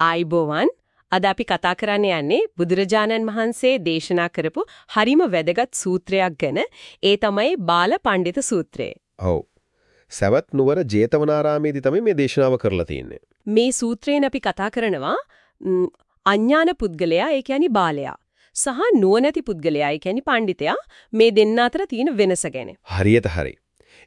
ආයිබෝවන් අද අපි කතා කරන්න යන්නේ බුදුරජාණන් වහන්සේ දේශනා කරපු හරිම වැදගත් සූත්‍රයක් ගැන. ඒ තමයි බාල පඬිත සූත්‍රය. ඔව්. සවැත් නුවර ජේතවනාරාමේදී තමයි මේ දේශනාව කරලා තියෙන්නේ. මේ සූත්‍රයෙන් අපි කතා කරනවා අඥාන පුද්ගලයා ඒ කියන්නේ බාලයා සහ නුවණැති පුද්ගලයා ඒ කියන්නේ පඬිතයා මේ දෙන්න අතර තියෙන වෙනස ගැන. හරියට හරි.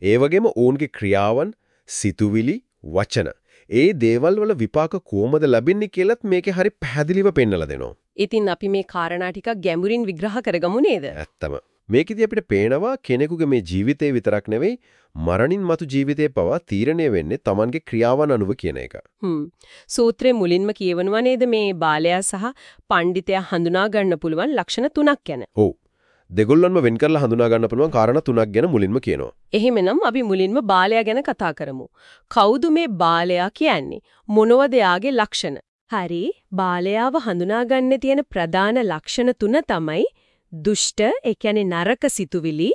ඒ වගේම ඔවුන්ගේ ක්‍රියාවන්, සිතුවිලි, වචන ඒ දේවල් වල විපාක කොහොමද ලැබෙන්නේ කියලත් මේකේ හරි පැහැදිලිව පෙන්නලා දෙනවා. ඉතින් අපි මේ කාරණා ටිකක් ගැඹුරින් විග්‍රහ කරගමු නේද? ඇත්තම. මේකෙදි අපිට පේනවා කෙනෙකුගේ මේ ජීවිතේ විතරක් නෙවෙයි මරණින් මතු ජීවිතේ පවා තීරණය වෙන්නේ Tamanගේ ක්‍රියාවන් අනුව කියන එක. හ්ම්. සූත්‍රයේ මුලින්ම කියවනවා නේද මේ බාලයා සහ පඬිතයා හඳුනා ගන්න පුළුවන් ලක්ෂණ තුනක් ගැන. ඔව්. දෙගොල්ලන්ම වෙන් කරලා හඳුනා ගන්න පුළුවන් කාරණා තුනක් ගැන මුලින්ම කියනවා. එහෙමනම් අපි මුලින්ම බාලයා ගැන කතා කරමු. කවුද මේ බාලයා කියන්නේ? මොනවද යාගේ ලක්ෂණ? හරි, බාලයාව හඳුනා ගන්න තියෙන ප්‍රධාන ලක්ෂණ තුන තමයි දුෂ්ට, ඒ කියන්නේ නරක සිතුවිලි,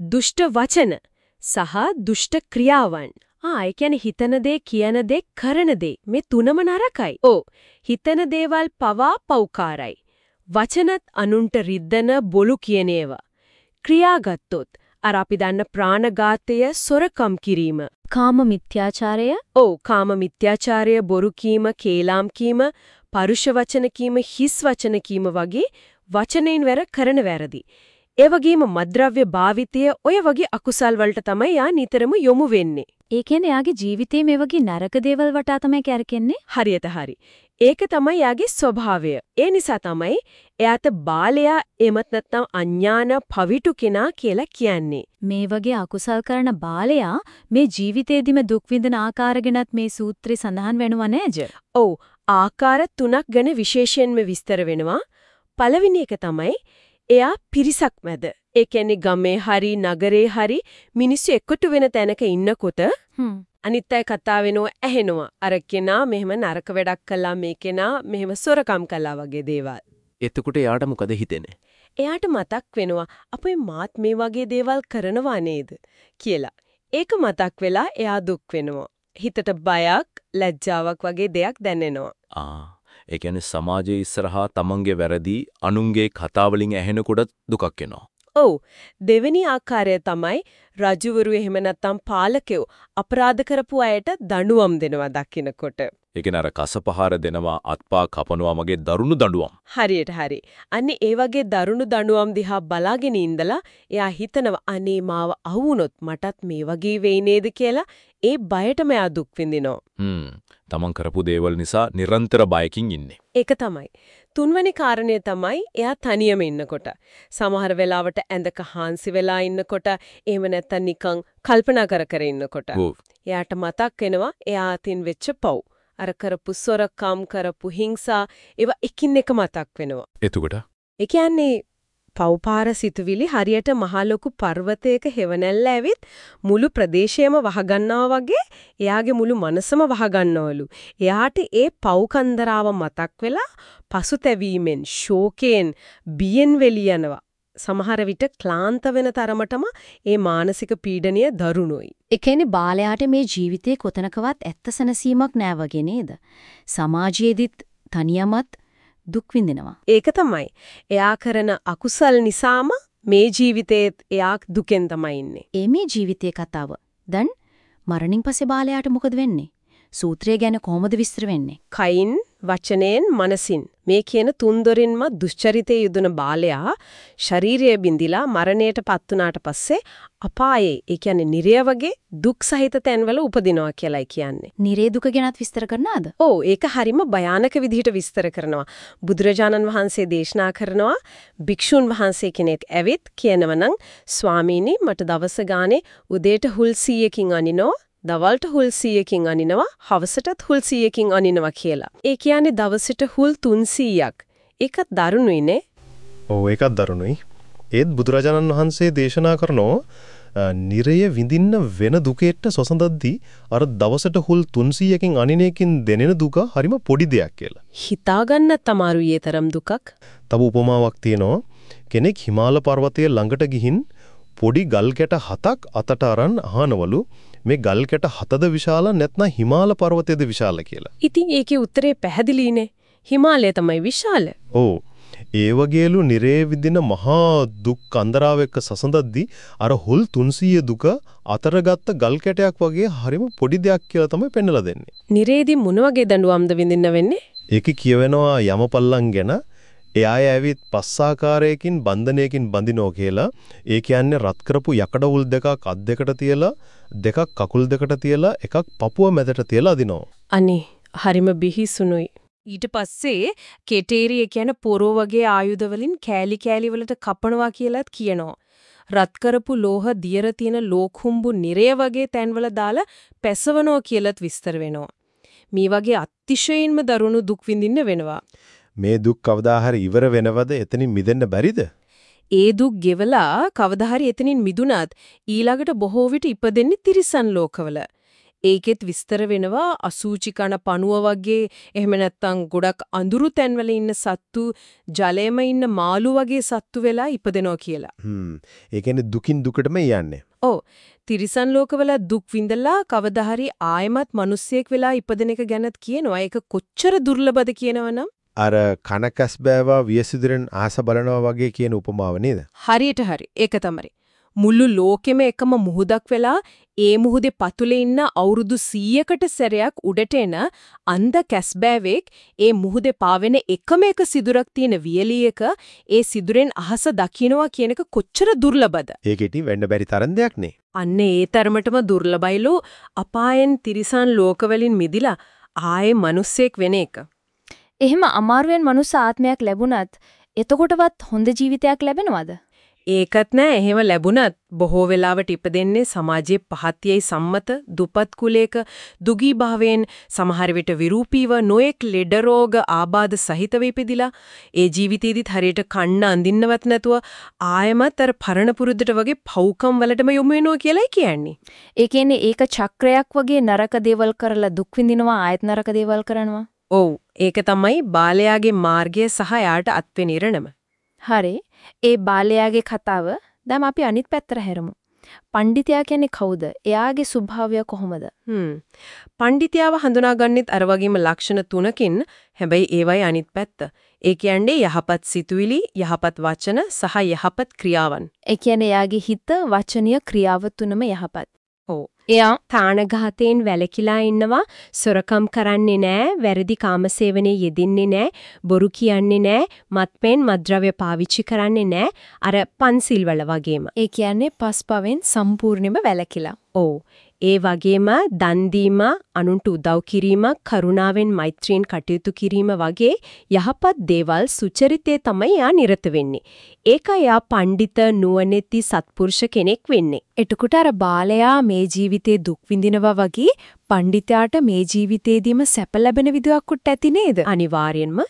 දුෂ්ට වචන සහ දුෂ්ට ක්‍රියාවන්. ආ, ඒ කියන්නේ හිතන දේ, කියන දේ, කරන දේ මේ තුනම නරකයි. ඔව්. හිතන දේවල් පවා පෞකාරයි. වචනත් අනුන්ට රිද්දන බොළු කියන ඒවා. ක්‍රියා ගත්තොත් අර අපි දන්න ප්‍රාණඝාතය සොරකම් කිරීම. කාම මිත්‍යාචාරය? ඔව් කාම මිත්‍යාචාරය බොරු කීම කේලාම් කීම පරුෂ වචන කීම හිස් වචන කීම වගේ වචනෙන් වැර කරන වැරදි. ඒ වගේම මද්ද්‍රව්‍ය භාවිතය ඔය වගේ අකුසල් වලට තමයි යා නිතරම යොමු වෙන්නේ. ඒ කියන්නේ එයාගේ ජීවිතේ මේ වගේ නරක දේවල් වටා තමයි කැරකෙන්නේ? හරියට හරි ඒක තමයි යාගේ ස්වභාවය ඒ නිසා තමයි එයාට බාලයා එමත් නැත්නම් අඥාන පවිටු කෙනා කියලා කියන්නේ මේ වගේ අකුසල් කරන බාලයා මේ ජීවිතේදිම දුක් විඳින ආකාර ගැනත් මේ සූත්‍රය සඳහන් වෙනවා නේද? ඔව් ආකාර තුනක් ගැන විශේෂයෙන්ම විස්තර වෙනවා. පළවෙනි එක තමයි එයා පිරිසක් මැද. ඒ කියන්නේ ගමේ හරි නගරේ හරි මිනිස්සු එකතු වෙන තැනක ඉන්නකොට හ්ම්. අනිත් අය කතා වෙනව ඇහෙනවා. අර කෙනා මෙහෙම නරක වැඩක් කළා මේ කෙනා මෙහෙම සොරකම් කළා වගේ දේවල්. එතකොට යාට මොකද හිතෙන්නේ? එයාට මතක් වෙනවා අපේ මාත් මේ වගේ දේවල් කරනවා නේද කියලා. ඒක මතක් වෙලා එයා දුක් වෙනවා. හිතට බයක්, ලැජ්ජාවක් වගේ දෙයක් දැනෙනවා. ආ ඒ කියන්නේ සමාජයේ ඉස්සරහා තමන්ගේ වැරදි අනුන්ගේ කතා වලින් ඇහෙනකොට දුකක් එනවා. ඔව් දෙවෙනි ආකාරය තමයි රජුවරු එහෙම නැත්නම් පාලකයෝ අපරාධ කරපු අයට දඬුවම් දෙනවා දකින්නකොට. ඒ කියන්නේ අර කසපහාර දෙනවා අත්පා කපනවා වගේ දරුණු දඬුවම්. හරියට හරි. අන්නේ ඒ වගේ දරුණු දඬුවම් දිහා බලාගෙන ඉඳලා එයා හිතනවා අනේ මාව අහුනොත් මටත් මේ වගේ වෙයි නේද කියලා ඒ බයටම එයා දුක් විඳිනවා. හ්ම්. තමන් කරපු දේවල් නිසා නිරන්තර බයකින් ඉන්නේ. ඒක තමයි. තුන්වෙනි කාරණය තමයි එයා තනියම ඉන්නකොට. සමහර වෙලාවට ඇඳක හාන්සි වෙලා ඉන්නකොට එහෙම නැත්නම් නිකන් කල්පනා කර කර ඉන්නකොට. එයාට මතක් වෙනවා එයා අතින් වෙච්ච පව්. අර කරපු සොරකම් කරපු හිංසා ඒවා එකින් එක මතක් වෙනවා. එතකොට ඒ කියන්නේ පව්පාර සිතුවිලි හරියට මහ ලොකු පර්වතයක හෙවණැල්ල ඇවිත් මුළු ප්‍රදේශයම වහගන්නවා වගේ එයාගේ මුළු මනසම වහගන්නවලු. එයාට ඒ පව්කන්දරාව මතක් වෙලා පසුතැවීමෙන්, ශෝකයෙන්, බියෙන් වෙලියනවා. සමහර විට ක්ලාන්ත වෙන තරමටම ඒ මානසික පීඩනය දරුණුයි. ඒ කියන්නේ බාලයාට මේ ජීවිතේ කොතනකවත් ඇත්ත සැනසීමක් නෑ වගේ නේද? සමාජයේදීත් තනියමත් දුක් විඳිනවා. ඒක තමයි. එයා කරන අකුසල් නිසාම මේ ජීවිතේත් එයා දුකෙන් තමයි ඉන්නේ. ඒ මේ ජීවිතයේ කතාව. දැන් මරණින් පස්සේ බාලයාට මොකද වෙන්නේ? සූත්‍රය ගැන කොහොමද විස්තර වෙන්නේ? කයින්, වචනයෙන්, මනසින් මේ කියන තුන්දොරින්ම දුෂ්චරිතයේ යෙදුන බාලයා ශාරීරිය බිඳිලා මරණයට පත් වුණාට පස්සේ අපායේ, ඒ කියන්නේ නිරය වගේ දුක් සහිත තැන්වල උපදිනවා කියලායි කියන්නේ. නිරේ දුක ගැනත් විස්තර කරනවද? ඔව් ඒක හරිම භයානක විදිහට විස්තර කරනවා. බුදුරජාණන් වහන්සේ දේශනා කරනවා භික්ෂුන් වහන්සේ කෙනෙක් ඇවිත් කියනවනම් ස්වාමීනි මට දවස ගානේ උදේට හුල් 100කින් අනිනෝ දවල්ට හුල් 100කින් අනිනවා හවසටත් හුල් 100කින් අනිනවා කියලා. ඒ කියන්නේ දවසට හුල් 300ක්. ඒකත් දරුණුයිනේ. ඔව් ඒකත් දරුණුයි. ඒත් බුදුරජාණන් වහන්සේ දේශනා කරනෝ නිරය විඳින්න වෙන දුකෙට සොසඳද්දී අර දවසට හුල් 300කින් අනිනේකින් දෙනෙන දුක හරිම පොඩි දෙයක් කියලා. හිතාගන්න තමාරුයේ තරම් දුකක්. තව උපමාවක් තියෙනවා. කෙනෙක් හිමාල පර්වතයේ ළඟට ගිහින් පොඩි ගල් කැට හතක් අතට අරන් අහනවලු මේ ගල් කැට හතද විශාල නැත්නම් හිමාල පර්වතයේද විශාල කියලා. ඉතින් ඒකේ උත්තරේ පැහැදිලිනේ. හිමාලය තමයි විශාල. ඔව්. ඒ වගේලු නිරේ විදින මහා දුක් අන්දරාව එක්ක සසඳද්දි අර හුල් 300 දුක අතරගත්ත ගල් කැටයක් වගේ හරිම පොඩි දෙයක් කියලා තමයි පෙන්වලා දෙන්නේ. නිරේදී මොන වගේ දඬුවම්ද විඳින්න වෙන්නේ? ඒකේ කියවෙනවා යමපල්ලන් ගැන එයා ඇවිත් පස්සාකාරයකින් බන්ධනයකින් බඳිනෝ කියලා ඒ කියන්නේ රත් කරපු යකඩ උල් දෙකක් අත් දෙකට තියලා දෙකක් කකුල් දෙකට තියලා එකක් පපුව මැදට තියලා අදිනවා. අනේ හරිම බිහිසුණුයි. ඊට පස්සේ කෙටේරිය කියන පොරෝ වගේ ආයුධ වලින් කෑලි කෑලි වලට කපනවා කියලාත් කියනවා. රත් කරපු ලෝහ දියර තියෙන ලෝකුම්බු නිරය වගේ තැන්වල දාලා පැසවනවා කියලාත් විස්තර වෙනවා. මේ වගේ අතිශයින්ම දරුණු දුක් විඳින්න වෙනවා. මේ දුක් කවදා හරි ඉවර වෙනවද එතනින් මිදෙන්න බැරිද? ඒ දුක් ගෙවලා කවදා හරි එතනින් මිදුණත් ඊළඟට බොහෝ විට ඉපදෙන්නේ තිරිසන් ලෝකවල. ඒකෙත් විස්තර වෙනවා අසූචි කන පණුව වගේ එහෙම නැත්නම් ගොඩක් අඳුරු තැන්වල ඉන්න සත්තු ජලයේම ඉන්න මාළු වගේ සත්තු වෙලා ඉපදෙනවා කියලා. හ්ම්. ඒ කියන්නේ දුකින් දුකටම යන්නේ. ඔව්. තිරිසන් ලෝකවල දුක් විඳලා කවදා හරි ආයමත් මිනිස්සෙක් වෙලා ඉපදෙන එක ගැනත් කියනවා. ඒක කොච්චර දුර්ලභද කියනවනම් අර කනකස් බෑවා වියසිදුරෙන් ආස බලනවා වගේ කියන උපමාව නේද? හරියට හරි. ඒක තමයි. මුළු ලෝකෙම එකම මුහුදක් වෙලා ඒ මුහුදේ පතුලේ ඉන්න අවුරුදු 100කට සැරයක් උඩට එන අන්ධ කැස්බෑවෙක් ඒ මුහුදේ පාවෙන එකම එක සිදුරක් තියෙන වියලියක ඒ සිදුරෙන් අහස දකින්නවා කියන එක කොච්චර දුර්ලභද ඒක ඉතින් වෙන්න බැරි තරම් දෙයක් නේ. අන්න ඒ තරමටම දුර්ලභයිලෝ අපායන් තිරිසන් ලෝකවලින් මිදිලා ආයේ මිනිස්සෙක් වෙන එක එහෙම අමාරුවෙන් මනුස්ස ආත්මයක් ලැබුණත් එතකොටවත් හොඳ ජීවිතයක් ලැබෙනවද? ඒකත් නෑ එහෙම ලැබුණත් බොහෝ වෙලාවට ඉපදෙන්නේ සමාජයේ පහත්යයි සම්මත දුපත් කුලයක දුගී භාවයෙන් සමහර විට විරූපීව නොඑක් ලෙඩ රෝග ආබාධ සහිතව ඉපදිලා ඒ ජීවිතේදීත් හරියට කන්න අඳින්නවත් නැතුව ආයමත් අර පරණ පුරුද්දට වගේ පව්කම් වලටම යොමු වෙනවා කියලායි කියන්නේ. ඒ කියන්නේ ඒක චක්‍රයක් වගේ නරක දේවල් කරලා දුක් විඳිනවා ආයත් නරක දේවල් කරනවා. ඔව් ඒක තමයි බාලයාගේ මාර්ගය සහ යාට අත්වෙන ඉරණම. හරි. ඒ බාලයාගේ කතාව දැන් අපි අනිත් පැත්තට හැරමු. පඬිතයා කියන්නේ කවුද? එයාගේ ස්වභාවය කොහොමද? හ්ම්. පඬිතියාව හඳුනාගන්නෙත් අර වගේම ලක්ෂණ තුනකින් හැබැයි ඒවයි අනිත් පැත්ත. ඒ කියන්නේ යහපත් සිතුවිලි, යහපත් වචන සහ යහපත් ක්‍රියාවන්. ඒ කියන්නේ එයාගේ හිත, වචනීය ක්‍රියාව තුනම යහපත්. ඔව්. එයා තානඝාතයෙන් වැළකීලා ඉන්නවා. සොරකම් කරන්නේ නැහැ වැරදි කාමසේවනයේ යෙදින්නේ නැහැ බොරු කියන්නේ නැහැ මත්පැන් මත්ද්‍රව්‍ය පාවිච්චි කරන්නේ නැහැ අර පන්සිල් වල වගේම. ඒ කියන්නේ පස්පවෙන් සම්පූර්ණයෙන්ම වැළකීලා. ඔව්. ඒ වගේම දන් දීම අනුන්ට උදව් කිරීම කරුණාවෙන් මෛත්‍රියෙන් කටයුතු කිරීම වගේ යහපත් දේවල් සුචරිතේ තමයි යා නිරත වෙන්නේ. ඒකයි යා පඬිත නුවණැති සත්පුරුෂ කෙනෙක් වෙන්නේ. එතකොට අර බාලයා මේ ජීවිතේ දුක් විඳිනවා වගේ පඬිතයාට මේ ජීවිතේදීම සැප ලැබෙන විදියක් උත් ඇති නේද? අනිවාර්යෙන්ම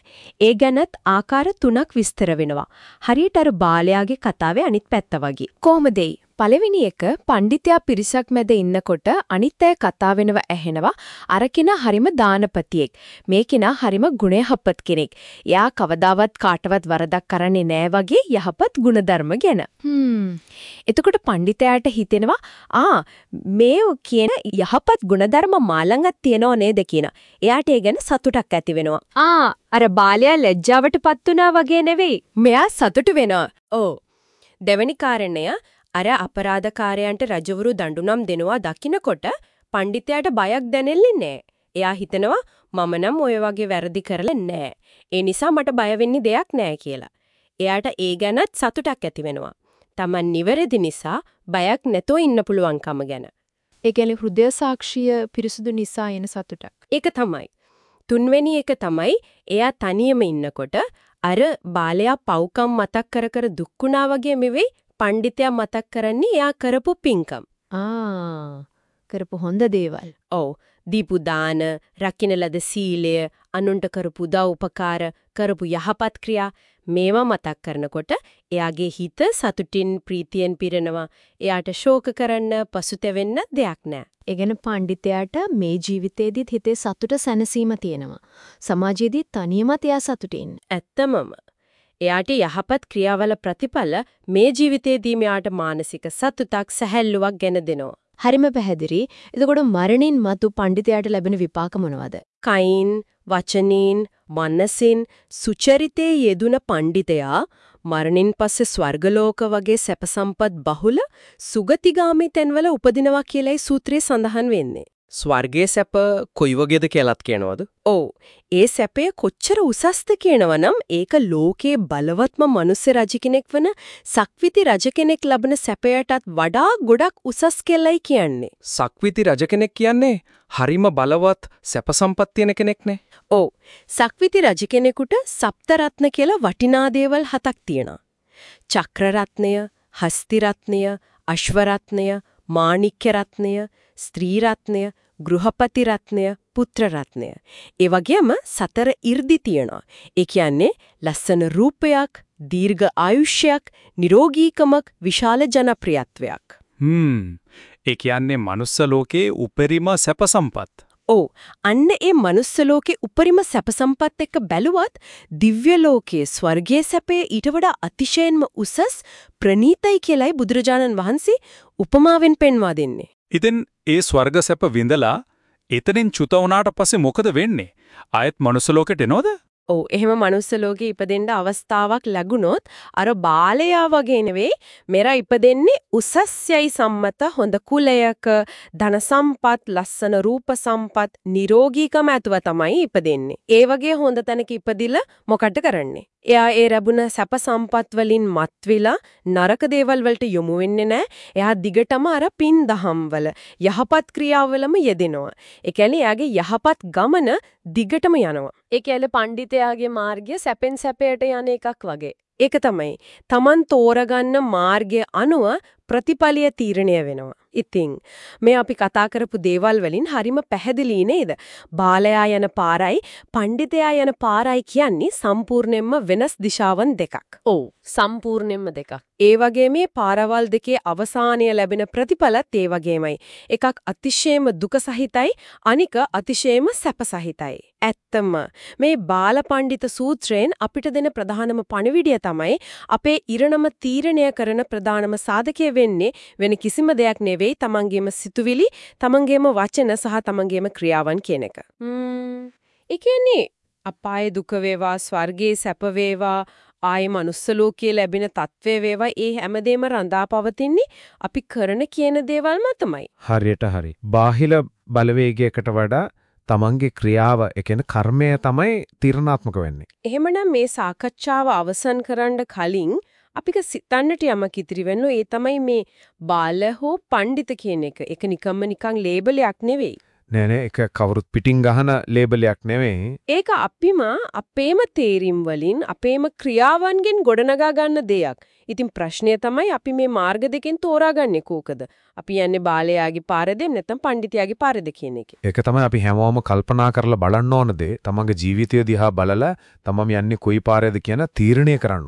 ඒ ගැනත් ආකාර තුනක් විස්තර වෙනවා. හරියට අර බාලයාගේ කතාවේ අනිත් පැත්ත වගේ. කොහොමද පළවෙනි එක පඬිතයා පිරිසක් මැද ඉන්නකොට අනිත් අය කතා වෙනව ඇහෙනවා. අරකින හරිම දානපතියෙක්. මේ කෙනා හරිම ගුණයහපත් කෙනෙක්. එයා කවදාවත් කාටවත් වරදක් කරන්නේ නෑ වගේ යහපත් ගුණධර්ම ගැන. එතකොට පඬිතයාට හිතෙනවා ආ මේ කියන යහපත් ගුණධර්ම මාළඟක් තියනෝ නේද? කියන. එයාට ඒ ගැන සතුටක් ඇති වෙනවා. ආ අර බාලයා ලැජ්ජාවටපත් වුණා වගේ නෙවෙයි. මෙයා සතුටු වෙනවා. ඔව්. දෙවැනි කාරණය අර අපරාධකාරයන්ට රජවරු දඬුවම් දෙනවා දකින්නකොට පඬිතයාට බයක් දැනෙන්නේ නැහැ. එයා හිතනවා මම නම් ඔය වගේ වැරදි කරලා නැහැ. ඒ නිසා මට බය දෙයක් නැහැ කියලා. එයාට ඒ ගැනත් සතුටක් ඇති වෙනවා. Taman නිවැරදි නිසා බයක් නැතෝ ඉන්න පුළුවන්කම ගැන. ඒ කියන්නේ හෘදය සාක්ෂිය පිරිසුදු නිසා එන සතුටක් ඒක තමයි. තුන්වෙනි එක තමයි එයා තනියම ඉන්නකොට අර බාලයා පව්කම් මතක් කර කර දුක්ුණා වගේ මෙවෙයි පඬිතයා මතක් කරන්නේ එයා කරපු පින්කම්. ආ කරපු හොඳ දේවල් ඔව් දීපු දාන, රකින්න ලද සීලය, අනුන්ට කරපු උදව් උපකාර, කරපු යහපත් ක්‍රියා මේවා මතක් කරනකොට එයාගේ හිත සතුටින් ප්‍රීතියෙන් පිරෙනවා. එයාට ශෝක කරන්න, පසුතැවෙන්න දෙයක් නැහැ. ඒ ගැන පඬිතයාට මේ ජීවිතේදීත් හිතේ සතුට සැනසීම තියෙනවා. සමාජයේදී තනියමත් එයා සතුටින්. ඇත්තමම එයාට යහපත් ක්‍රියාවල ප්‍රතිඵල මේ ජීවිතේදී මෙයාට මානසික සතුටක් සැහැල්ලුවක් ගෙන දෙනවා. හරිම පැහැදිලි. එතකොට මරණින් මතු පඬිතයාට ලැබෙන විපාක මොනවද? කයින් වචනින් මනසින් සුචරිතේ යෙදුන පඬිතයා මරණින් පස්සේ ස්වර්ගලෝක වගේ සැප සම්පත් බහුල සුගතිගාමී තැන්වල උපදිනවා කියලයි සූත්‍රයේ සඳහන් වෙන්නේ. ස්වර්ගයේ සැප කොයි වගේද කියලාත් කියනවද? ඔව්. ඒ සැපය කොච්චර උසස්ද කියනවනම් ඒක ලෝකේ බලවත්ම මිනිස් රජ කෙනෙක් වන සක්විති රජ කෙනෙක් ලබන සැපයටත් වඩා ගොඩක් උසස් කෙල්ලයි කියන්නේ. සක්විති රජ කෙනෙක් කියන්නේ හරිම බලවත් සැප සම්පත් තියෙන කෙනෙක්නේ. ඔව්. සක්විති රජ කෙනෙකුට සප්තරත්න කියලා වටිනා දේවල් හතක් තියෙනවා. චක්‍රරත්නය, හස්තිරත්නය, අශ්වරත්නය, මාණික්‍ය රත්නය, ස්ත්‍රී රත්නය, ගෘහපති රත්නය, පුත්‍ර රත්නය. ඒ වගේම සතර 이르දි තියෙනවා. ඒ කියන්නේ ලස්සන රූපයක්, දීර්ඝ ආයුෂ්‍යයක්, නිරෝගීකමක්, විශාල ජනප්‍රියත්වයක්. හ්ම්. ඒ කියන්නේ මනුස්ස ලෝකයේ උපරිම සැප සම්පත්. ඔව් අන්න ඒ මනුස්ස ලෝකේ උපරිම සැප සම්පත් එක්ක බැලුවත් දිව්‍ය ලෝකයේ ස්වර්ගයේ සැපේ ඊට වඩා අතිශයින්ම උසස් ප්‍රණීතයි කියලයි බුදුරජාණන් වහන්සේ උපමාවෙන් පෙන්වා දෙන්නේ. ඉතින් ඒ ස්වර්ග සැප විඳලා එතනින් චුත වුණාට පස්සේ මොකද වෙන්නේ? ආයෙත් මනුස්ස ලෝකෙට එනවද? ඔව් එහෙම මනුස්ස ලෝකේ ඉපදෙන්න අවස්ථාවක් ලැබුණොත් අර බාලයා වගේ නෙවෙයි මෙර ඉපදෙන්නේ උසස්යයි සම්මත හොඳ කුලයක ධන සම්පත් ලස්සන රූප සම්පත් නිරෝගීකම ඇතුව තමයි ඉපදෙන්නේ. ඒ වගේ හොඳ තැනක ඉපදිලා මොකටද කරන්නේ? එයා ඒ ලැබුණ සැප සම්පත් වලින් මත්විලා නරක දේවල් වලට යොමු වෙන්නේ නැහැ. එයා දිගටම අර පින් දහම් වල යහපත් ක්‍රියාවලම යෙදෙනවා. ඒ කියන්නේ එයාගේ යහපත් ගමන දිගටම යනවා. ඒ කියන්නේ පඬිතයාගේ මාර්ගය සැපෙන් සැපයට යන එකක් වගේ. ඒක තමයි. Taman තෝරගන්න මාර්ගය අනුව ප්‍රතිඵලය තීරණය වෙනවා. ඉතින් මේ අපි කතා කරපු දේවල් වලින් හරිම පැහැදිලි නේද? බාලයා යන පාරයි පඬිතයා යන පාරයි කියන්නේ සම්පූර්ණයෙන්ම වෙනස් දිශාවන් දෙකක්. ඔව් සම්පූර්ණයෙන්ම දෙකක්. ඒ වගේ මේ පාරවල් දෙකේ අවසානය ලැබෙන ප්‍රතිඵලත් ඒ වගේමයි. එකක් අතිශයම දුක සහිතයි අනික අතිශයම සැප සහිතයි. ඇත්තම මේ බාලපඬිත සූත්‍රයෙන් අපිට දෙන ප්‍රධානම පණිවිඩය තමයි අපේ ඉරණම තීරණය කරන ප්‍රධානම සාධකය වෙන්නේ වෙන කිසිම දෙයක් නෙවෙයි තමන්ගේම සිතුවිලි, තමන්ගේම වචන සහ තමන්ගේම ක්‍රියාවන් කියන එක. ම්ම් ඒ කියන්නේ අපායේ දුක වේවා, ස්වර්ගයේ සැප වේවා, ආයේ මනුස්ස ලෝකයේ ලැබෙන తත්වයේ වේවා ඒ හැමදේම රඳා පවතින්නේ අපි කරන කියන දේවල් මතමයි. හරියට හරි. බාහිර බලවේගයකට වඩා තමන්ගේ ක්‍රියාව, ඒ කියන්නේ කර්මය තමයි තීරණාත්මක වෙන්නේ. එහෙමනම් මේ සාකච්ඡාව අවසන් කරන්න කලින් අපික සිතන්නට යමක් ඉතිරි වෙන්නේ ඒ තමයි මේ බාල හෝ පඬිත කියන එක. ඒක නිකම්ම නිකන් ලේබලයක් නෙවෙයි. නෑ නෑ ඒක කවුරුත් පිටින් ගහන ලේබලයක් නෙවෙයි. ඒක අපිම අපේම තේරීම් වලින් අපේම ක්‍රියාවන්ගෙන් ගොඩනගා ගන්න දෙයක්. ඉතින් ප්‍රශ්නය තමයි අපි මේ මාර්ග දෙකෙන් තෝරාගන්නේ කෝකද? අපි යන්නේ බාලයාගේ පාරද නැත්නම් පඬිතියාගේ පාරද කියන එක. ඒක තමයි අපි හැමෝම කල්පනා කරලා බලන්න ඕන දේ. තමන්ගේ ජීවිතය දිහා බලලා තමම යන්නේ කොයි පාරේද කියන තීරණය කරන්න